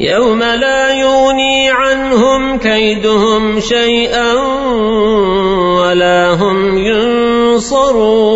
يوم لا يغني عنهم كيدهم شيئا ولا هم ينصرون